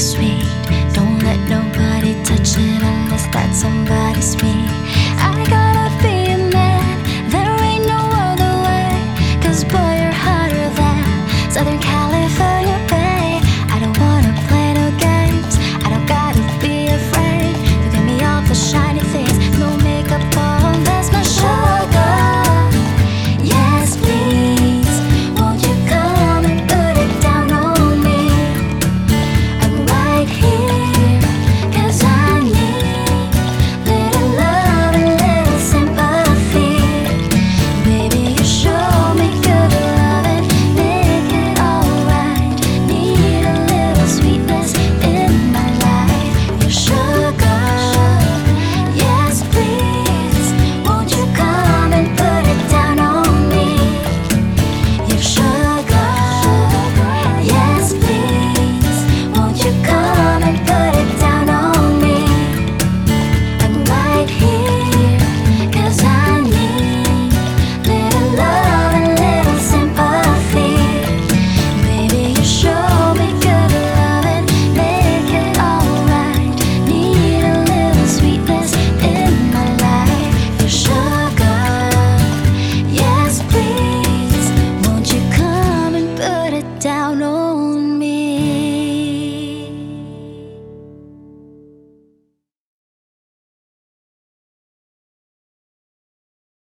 sweet. Don't let nobody touch it unless that somebody's me. I gotta be that there ain't no other way. Cause boy, you're hotter than Southern California.